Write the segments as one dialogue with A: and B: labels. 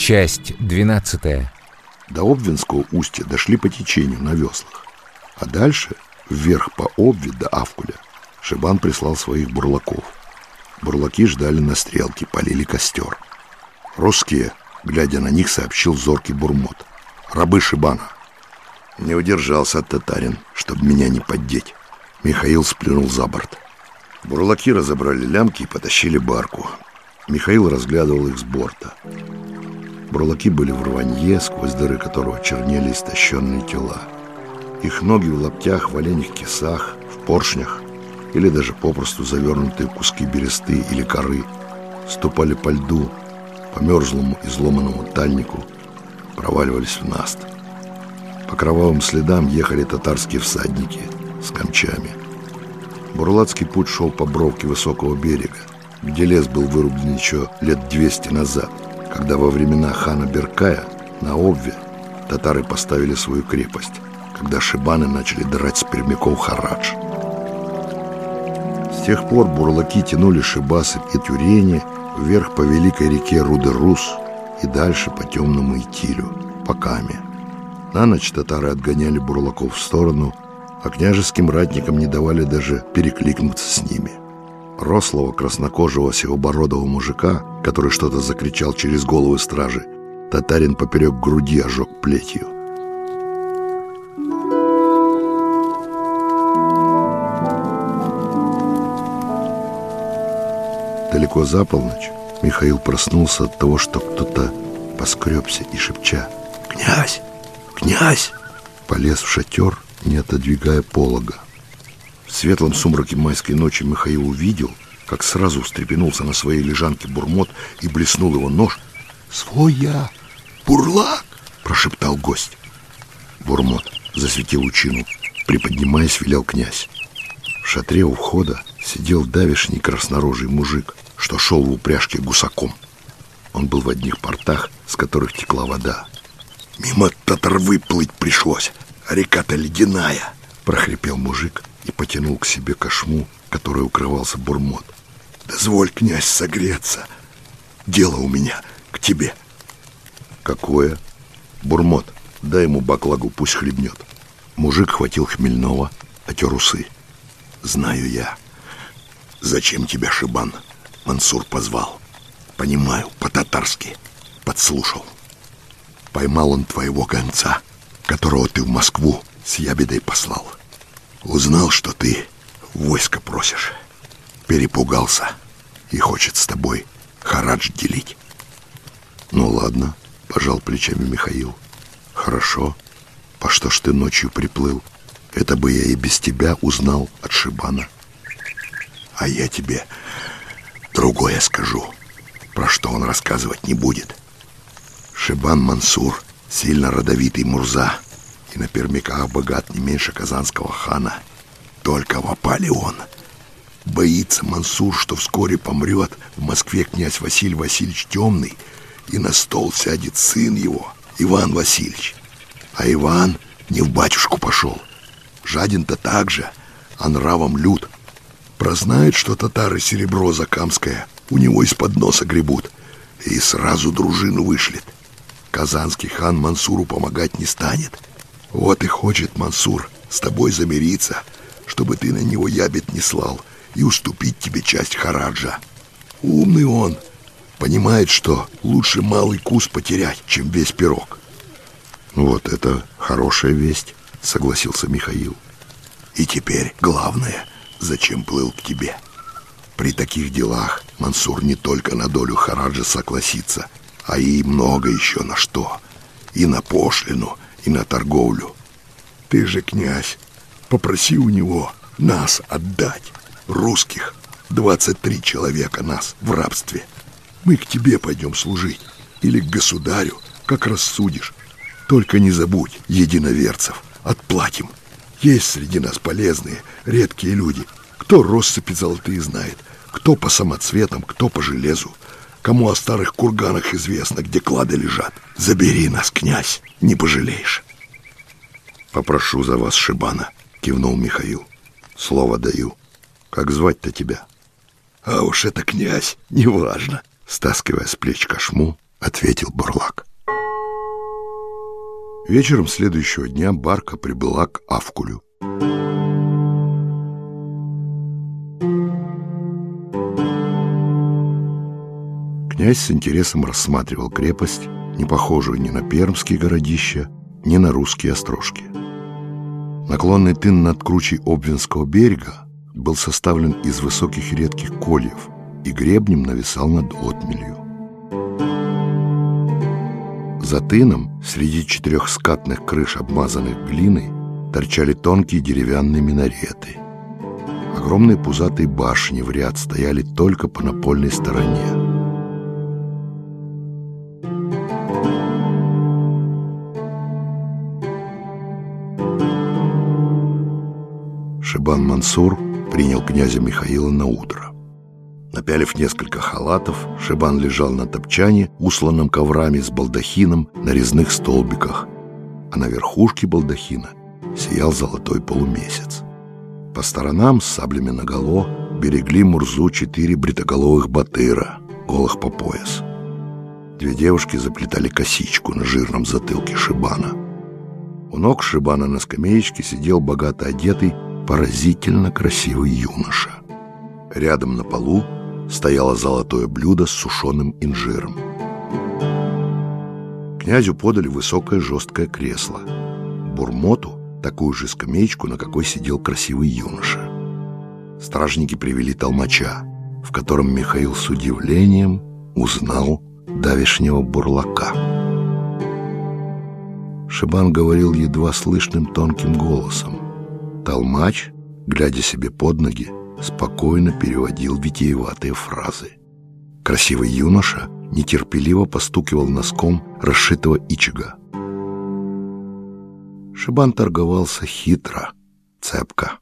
A: Часть 12.
B: До Обвинского устья дошли по течению на веслах. А дальше, вверх по Обви до Авкуля, Шибан прислал своих бурлаков. Бурлаки ждали на стрелке, полили костер. Русские, глядя на них, сообщил зоркий бурмот. «Рабы Шибана!» Не удержался от татарин, чтобы меня не поддеть. Михаил сплюнул за борт. Бурлаки разобрали лямки и потащили барку. Михаил разглядывал их с борта. Бурлаки были в рванье, сквозь дыры которого чернели истощенные тела. Их ноги в лаптях, в оленях кисах, в поршнях или даже попросту завернутые куски бересты или коры ступали по льду, по мерзлому изломанному тальнику, проваливались в наст. По кровавым следам ехали татарские всадники с камчами. Бурлацкий путь шел по бровке высокого берега, где лес был вырублен еще лет 200 назад, когда во времена хана Беркая на Обве татары поставили свою крепость, когда шибаны начали драть с пермяков харадж. С тех пор бурлаки тянули шибасы и тюрени вверх по великой реке Рудерус и дальше по темному Итилю, по Каме. На ночь татары отгоняли бурлаков в сторону, а княжеским ратникам не давали даже перекликнуться с ними. Рослого, краснокожего, сивобородого мужика, который что-то закричал через головы стражи, татарин поперек груди ожег плетью. Далеко за полночь Михаил проснулся от того, что кто-то поскребся и шепча «Князь! Князь!» полез в шатер, не отодвигая полога. В светлом сумраке майской ночи Михаил увидел, как сразу встрепенулся на своей лежанке бурмот и блеснул его нож. «Свой я! Бурлак!» — прошептал гость. Бурмот засветил учину, приподнимаясь, велел князь. В шатре у входа сидел давишний краснорожий мужик, что шел в упряжке гусаком. Он был в одних портах, с которых текла вода. «Мимо татар выплыть пришлось, а река-то ледяная!» — прохрипел мужик и потянул к себе кошму, которой укрывался бурмот. «Дозволь, князь, согреться. Дело у меня к тебе». «Какое?» «Бурмот, дай ему баклагу, пусть хлебнет». Мужик хватил хмельного, отер усы. «Знаю я. Зачем тебя, Шибан?» Мансур позвал. «Понимаю, по-татарски. Подслушал. Поймал он твоего гонца, которого ты в Москву с ябедой послал. Узнал, что ты войско просишь. Перепугался и хочет с тобой харадж делить. Ну ладно, пожал плечами Михаил. Хорошо. По что ж ты ночью приплыл? Это бы я и без тебя узнал от Шибана. А я тебе другое скажу, про что он рассказывать не будет. Шибан Мансур, сильно родовитый Мурза, и на пермяках богат не меньше казанского хана. Только в опале он. Боится Мансур, что вскоре помрет в Москве князь Василий Васильевич Темный, и на стол сядет сын его, Иван Васильевич. А Иван не в батюшку пошел. Жаден-то так же, а нравом лют. Прознает, что татары серебро закамское у него из-под носа гребут, и сразу дружину вышлет. Казанский хан Мансуру помогать не станет. Вот и хочет Мансур с тобой замириться, чтобы ты на него ябед не слал и уступить тебе часть хараджа. Умный он, понимает, что лучше малый кус потерять, чем весь пирог. Вот это хорошая весть, согласился Михаил. И теперь главное, зачем плыл к тебе. При таких делах Мансур не только на долю хараджа согласится, а и много еще на что. И на пошлину, и на торговлю. Ты же, князь, попроси у него нас отдать, русских. 23 человека нас в рабстве. Мы к тебе пойдем служить. Или к государю, как рассудишь. Только не забудь, единоверцев, отплатим. Есть среди нас полезные, редкие люди. Кто россыпи золотые знает, кто по самоцветам, кто по железу. Кому о старых курганах известно, где клады лежат. Забери нас, князь, не пожалеешь. Попрошу за вас, Шибана, кивнул Михаил. Слово даю. Как звать-то тебя? А уж это князь, неважно. Стаскивая с плеч кошму, ответил Бурлак. Вечером следующего дня барка прибыла к Авкулю. Князь с интересом рассматривал крепость, не похожую ни на пермские городища, ни на русские острожки. Наклонный тын над кручей Обвинского берега был составлен из высоких редких кольев и гребнем нависал над отмелью. За тыном, среди четырех скатных крыш, обмазанных глиной, торчали тонкие деревянные минареты. Огромные пузатые башни в ряд стояли только по напольной стороне. Шибан Мансур принял князя Михаила на утро. Напялив несколько халатов, Шибан лежал на топчане, усланном коврами с балдахином на резных столбиках, а на верхушке балдахина сиял золотой полумесяц. По сторонам с саблями наголо берегли Мурзу четыре бритоголовых батыра, голых по пояс. Две девушки заплетали косичку на жирном затылке Шибана. У ног Шибана на скамеечке сидел богато одетый поразительно красивый юноша. Рядом на полу стояло золотое блюдо с сушеным инжиром. Князю подали высокое жесткое кресло. Бурмоту такую же скамеечку, на какой сидел красивый юноша. Стражники привели толмача, в котором Михаил с удивлением узнал давешнего бурлака. Шибан говорил едва слышным тонким голосом. Толмач, глядя себе под ноги, спокойно переводил витиеватые фразы. Красивый юноша нетерпеливо постукивал носком расшитого ичига. Шибан торговался хитро, цепко,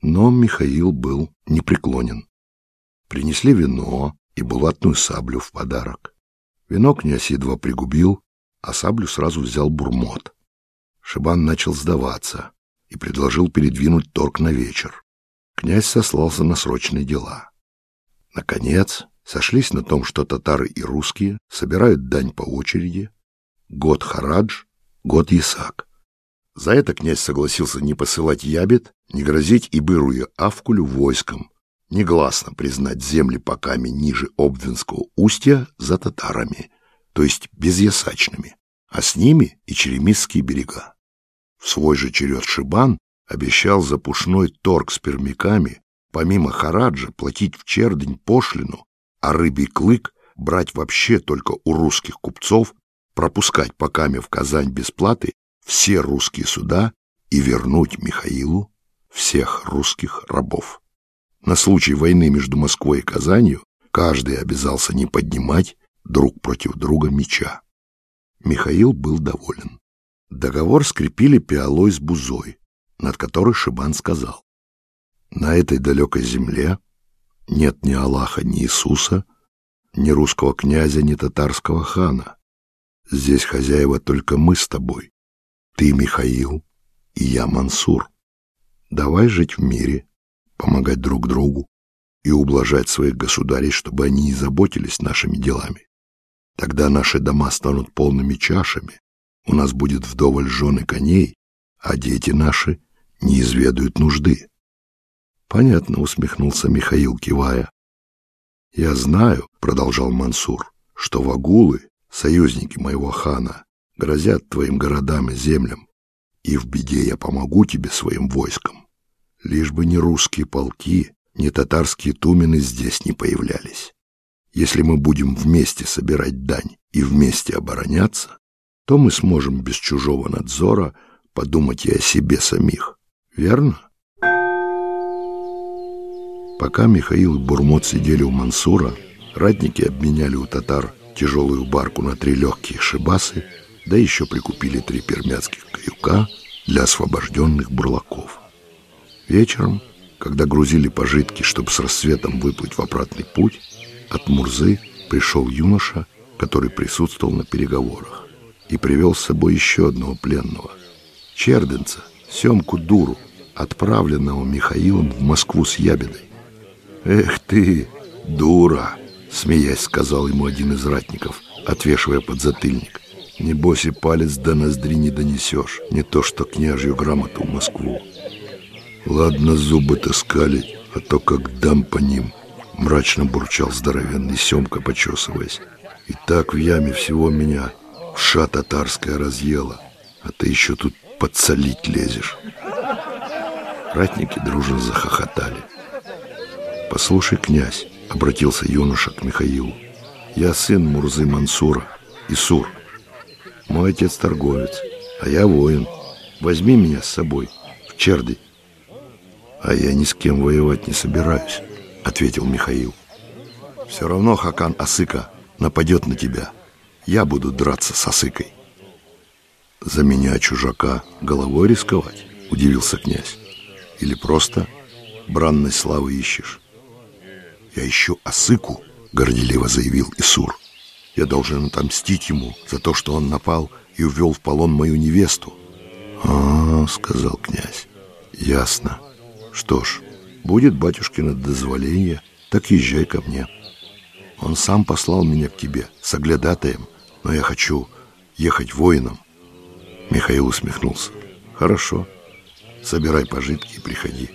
B: но Михаил был непреклонен. Принесли вино и булатную саблю в подарок. Вино князь едва пригубил, а саблю сразу взял бурмот. Шибан начал сдаваться и предложил передвинуть торг на вечер. Князь сослался на срочные дела. Наконец, сошлись на том, что татары и русские собирают дань по очереди. Год Харадж, год Исаак. За это князь согласился не посылать ябед, не грозить и быруя Авкулю войском, негласно признать земли поками ниже Обвинского устья за татарами, то есть безъясачными, а с ними и Черемисские берега. В свой же черед Шибан обещал за пушной торг с пермяками, помимо Хараджа, платить в чердень пошлину, а рыбий клык брать вообще только у русских купцов, пропускать поками в Казань без платы все русские суда и вернуть Михаилу всех русских рабов. На случай войны между Москвой и Казанью каждый обязался не поднимать друг против друга меча. Михаил был доволен. Договор скрепили пиалой с бузой, над которой Шибан сказал. На этой далекой земле нет ни Аллаха, ни Иисуса, ни русского князя, ни татарского хана. Здесь хозяева только мы с тобой. Ты, Михаил, и я, Мансур. Давай жить в мире, помогать друг другу и ублажать своих государей, чтобы они не заботились нашими делами. Тогда наши дома станут полными чашами, у нас будет вдоволь жены коней, а дети наши не изведают нужды. Понятно, усмехнулся Михаил, кивая. Я знаю, продолжал Мансур, что вагулы, союзники моего хана, грозят твоим городам и землям, и в беде я помогу тебе своим войскам. Лишь бы ни русские полки, ни татарские тумены здесь не появлялись. Если мы будем вместе собирать дань и вместе обороняться, то мы сможем без чужого надзора подумать и о себе самих. Верно? Пока Михаил и Бурмот сидели у Мансура, ратники обменяли у татар тяжелую барку на три легкие шибасы, да еще прикупили три пермяцких каюка для освобожденных бурлаков. Вечером, когда грузили пожитки, чтобы с рассветом выплыть в обратный путь, от Мурзы пришел юноша, который присутствовал на переговорах и привел с собой еще одного пленного, черденца, Семку Дуру, отправленного Михаилом в Москву с ябедой. «Эх ты, дура!» Смеясь, сказал ему один из ратников, отвешивая подзатыльник. Небось и палец до ноздри не донесешь, не то что княжью грамоту в Москву. Ладно зубы-то скалить, а то как дам по ним, мрачно бурчал здоровенный Семка, почесываясь. И так в яме всего меня вша татарская разъела, а ты еще тут подсолить лезешь. Ратники дружно захохотали. «Послушай, князь», — обратился юноша к Михаилу, «я сын Мурзы Мансура, Исур. Мой отец торговец, а я воин. Возьми меня с собой в Черды». «А я ни с кем воевать не собираюсь», — ответил Михаил. «Все равно Хакан Асыка нападет на тебя. Я буду драться с Асыкой». «За меня, чужака, головой рисковать?» — удивился князь. «Или просто бранной славы ищешь?» «Я ищу Асыку», — горделиво заявил Исур. «Я должен отомстить ему за то, что он напал и увел в полон мою невесту». «А, — сказал князь, — ясно. Что ж, будет батюшкино дозволение, так езжай ко мне. Он сам послал меня к тебе, с оглядатаем, но я хочу ехать воином». Михаил усмехнулся. «Хорошо, собирай пожитки и приходи.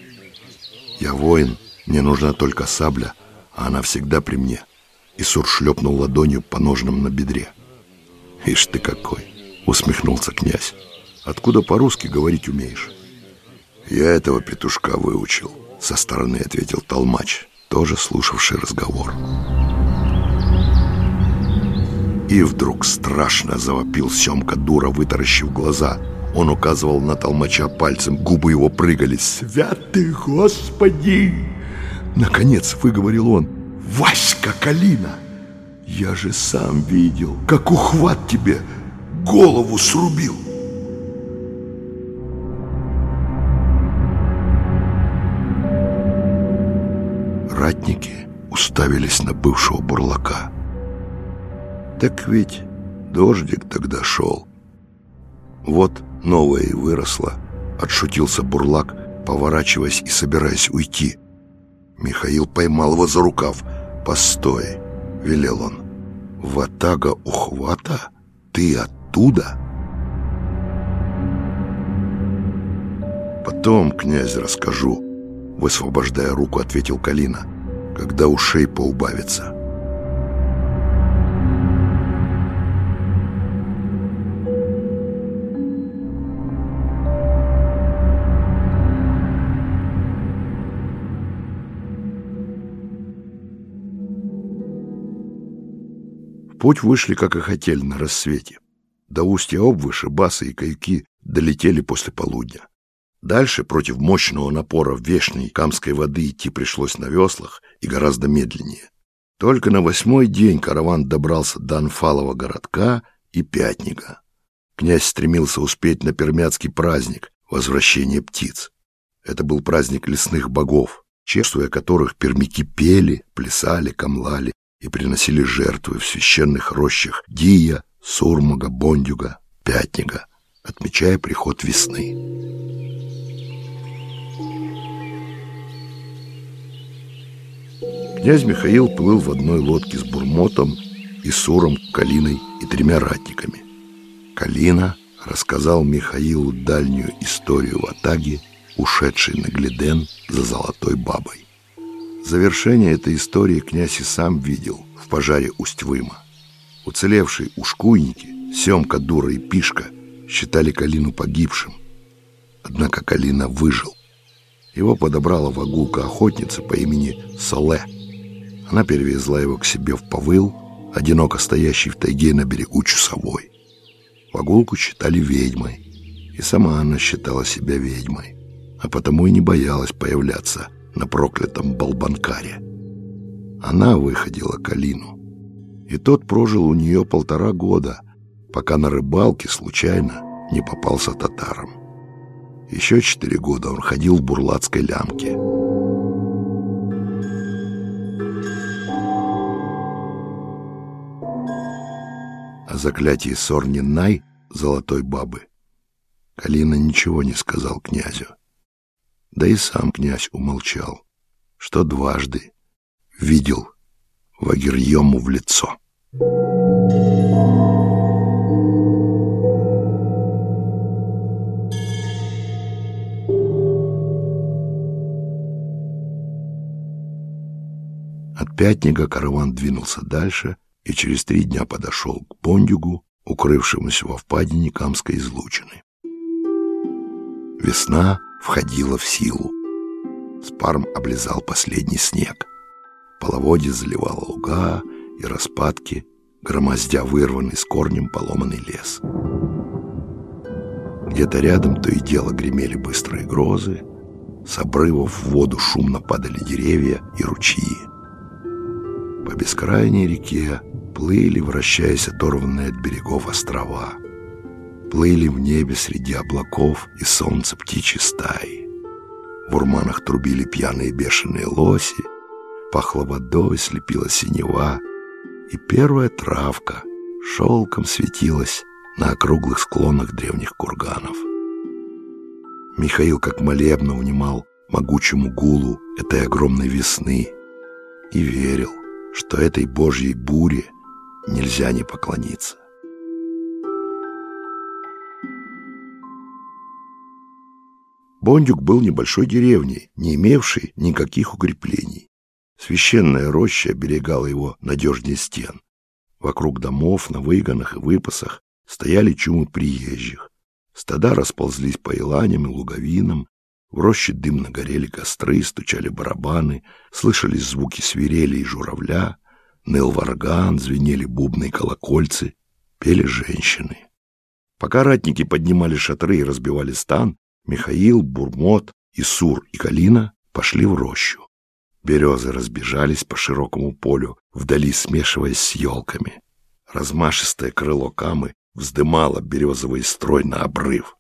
B: Я воин, мне нужна только сабля, а она всегда при мне. Исур шлепнул ладонью по ножнам на бедре. «Ишь ты какой!» — усмехнулся князь. «Откуда по-русски говорить умеешь?» «Я этого петушка выучил», — со стороны ответил толмач, тоже слушавший разговор. И вдруг страшно завопил Семка дура, вытаращив глаза. Он указывал на толмача пальцем, губы его прыгали. «Святый Господи!» Наконец выговорил он. «Васька Калина! Я же сам видел, как ухват тебе голову срубил!» Ратники уставились на бывшего бурлака. Так ведь дождик тогда шел. Вот новое и выросло, отшутился бурлак, поворачиваясь и собираясь уйти. Михаил поймал его за рукав. «Постой!» — велел он. «Ватага ухвата? Ты оттуда?» «Потом, князь, расскажу», — высвобождая руку, ответил Калина, «когда ушей поубавится». Путь вышли, как и хотели, на рассвете. До устья обвыша басы и каюки долетели после полудня. Дальше, против мощного напора вешней камской воды, идти пришлось на веслах и гораздо медленнее. Только на восьмой день караван добрался до Анфалова городка и Пятника. Князь стремился успеть на пермяцкий праздник — возвращение птиц. Это был праздник лесных богов, чествуя которых пермяки пели, плясали, камлали и приносили жертвы в священных рощах Дия, Сурмага, Бондюга, Пятнига, отмечая приход весны. Князь Михаил плыл в одной лодке с Бурмотом, и Суром, Калиной и тремя ратниками. Калина рассказал Михаилу дальнюю историю Ватаги, ушедшей на Гледен за золотой бабой. Завершение этой истории князь и сам видел в пожаре Усть-Выма. Уцелевшие ушкуйники, Семка, Дура и Пишка считали Калину погибшим. Однако Калина выжил. Его подобрала вагулка-охотница по имени Соле. Она перевезла его к себе в Повыл, одиноко стоящий в тайге на берегу Чусовой. Вагулку считали ведьмой, и сама она считала себя ведьмой, а потому и не боялась появляться на проклятом Балбанкаре. Она выходила Калину, и тот прожил у нее полтора года, пока на рыбалке случайно не попался татарам. Еще четыре года он ходил в бурлацкой лямке. О заклятии Сорнинай, золотой бабы, Калина ничего не сказал князю. Да и сам князь умолчал, что дважды видел Вагирьему в лицо. От Пятника караван двинулся дальше и через три дня подошел к Бондюгу, укрывшемуся во впадине Камской излучины. Весна входила в силу. Спарм облизал последний снег. Половодье заливало луга и распадки, громоздя вырванный с корнем поломанный лес. Где-то рядом то и дело гремели быстрые грозы, с обрывов в воду шумно падали деревья и ручьи. По бескрайней реке плыли, вращаясь оторванные от берегов острова. Плыли в небе среди облаков и солнца птичьи стаи. В урманах трубили пьяные бешеные лоси, пахло водой, слепила синева, и первая травка шелком светилась на округлых склонах древних курганов. Михаил как молебно внимал могучему гулу этой огромной весны и верил, что этой божьей буре нельзя не поклониться. Бондюк был небольшой деревней, не имевшей никаких укреплений. Священная роща оберегала его надежнее стен. Вокруг домов, на выгонах и выпасах стояли чумы приезжих. Стада расползлись по иланям и луговинам, в роще дымно горели костры, стучали барабаны, слышались звуки свирели и журавля, ныл варган, звенели бубны и колокольцы, пели женщины. Пока ратники поднимали шатры и разбивали стан, Михаил, Бурмот, Исур и Калина пошли в рощу. Березы разбежались по широкому полю, вдали смешиваясь с елками. Размашистое крыло камы вздымало березовый строй на обрыв.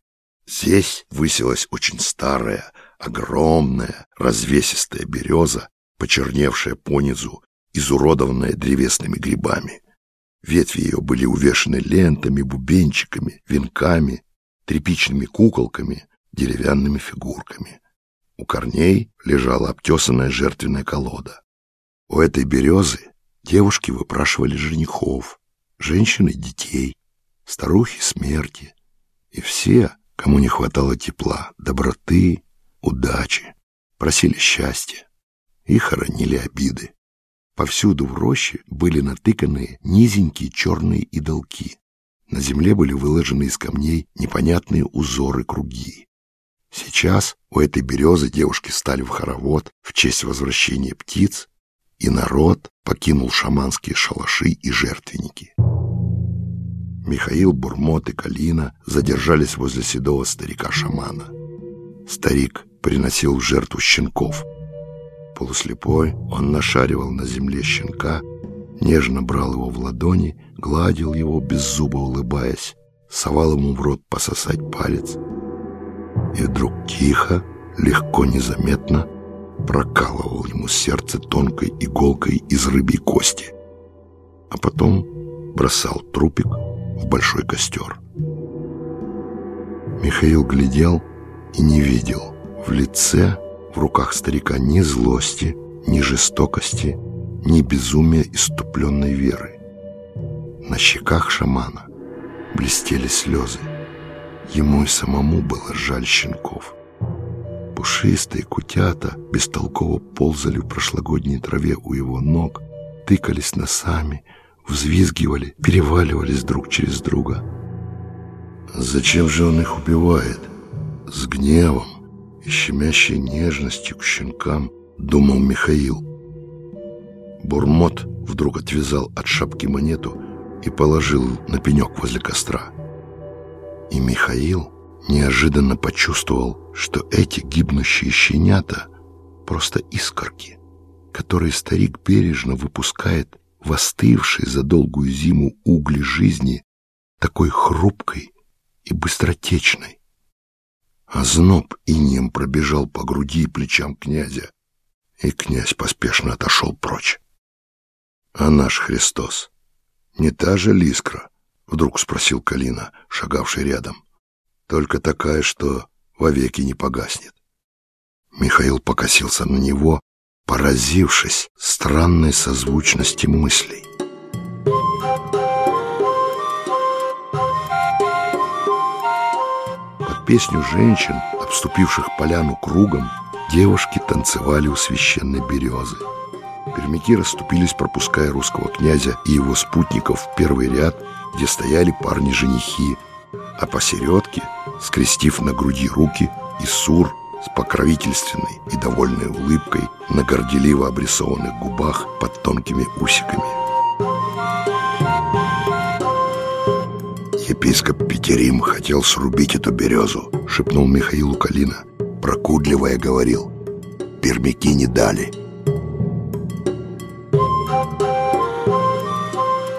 B: Здесь высилась очень старая, огромная, развесистая береза, почерневшая понизу, изуродованная древесными грибами. Ветви ее были увешаны лентами, бубенчиками, венками, тряпичными куколками, деревянными фигурками. У корней лежала обтесанная жертвенная колода. У этой березы девушки выпрашивали женихов, женщины — детей, старухи — смерти. И все Кому не хватало тепла, доброты, удачи, просили счастья и хоронили обиды. Повсюду в роще были натыканные низенькие черные идолки. На земле были выложены из камней непонятные узоры круги. Сейчас у этой березы девушки стали в хоровод в честь возвращения птиц, и народ покинул шаманские шалаши и жертвенники. Михаил, Бурмот и Калина задержались возле седого старика-шамана. Старик приносил в жертву щенков. Полуслепой он нашаривал на земле щенка, нежно брал его в ладони, гладил его, беззубо улыбаясь, совал ему в рот пососать палец. И вдруг тихо, легко, незаметно прокалывал ему сердце тонкой иголкой из рыбьей кости. А потом бросал трупик в большой костер. Михаил глядел и не видел в лице, в руках старика ни злости, ни жестокости, ни безумия иступленной веры. На щеках шамана блестели слезы. Ему и самому было жаль щенков. Пушистые кутята бестолково ползали в прошлогодней траве у его ног, тыкались носами, взвизгивали, переваливались друг через друга. Зачем же он их убивает? С гневом и щемящей нежностью к щенкам, думал Михаил. Бурмот вдруг отвязал от шапки монету и положил на пенек возле костра. И Михаил неожиданно почувствовал, что эти гибнущие щенята просто искорки, которые старик бережно выпускает в за долгую зиму угли жизни такой хрупкой и быстротечной. А зноб инеем пробежал по груди и плечам князя, и князь поспешно отошел прочь. «А наш Христос не та же Лискра?» — вдруг спросил Калина, шагавший рядом. «Только такая, что вовеки не погаснет». Михаил покосился на него, поразившись странной созвучности мыслей. Под песню женщин, обступивших поляну кругом, девушки танцевали у священной березы. Пермяки расступились, пропуская русского князя и его спутников в первый ряд, где стояли парни-женихи, а посередке, скрестив на груди руки, Исур с покровительственной и довольной улыбкой на горделиво обрисованных губах под тонкими усиками. Епископ Петерим хотел срубить эту березу, шепнул Михаилу Калина. Прокудливая говорил. Пермяки не дали.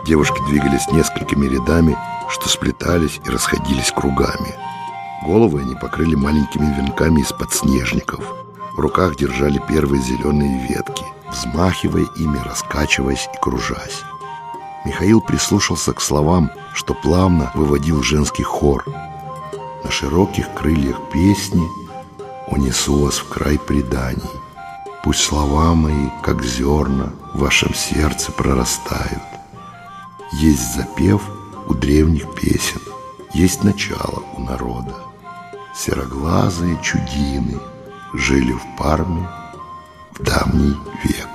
B: Девушки двигались несколькими рядами, что сплетались и расходились кругами. Головы они покрыли маленькими венками из подснежников. В руках держали первые зеленые ветки, взмахивая ими, раскачиваясь и кружась. Михаил прислушался к словам, что плавно выводил женский хор. На широких крыльях песни унесу вас в край преданий. Пусть слова мои, как зерна, в вашем сердце прорастают. Есть запев у древних песен, есть начало у народа. Сероглазые чудины жили в Парме в давний век.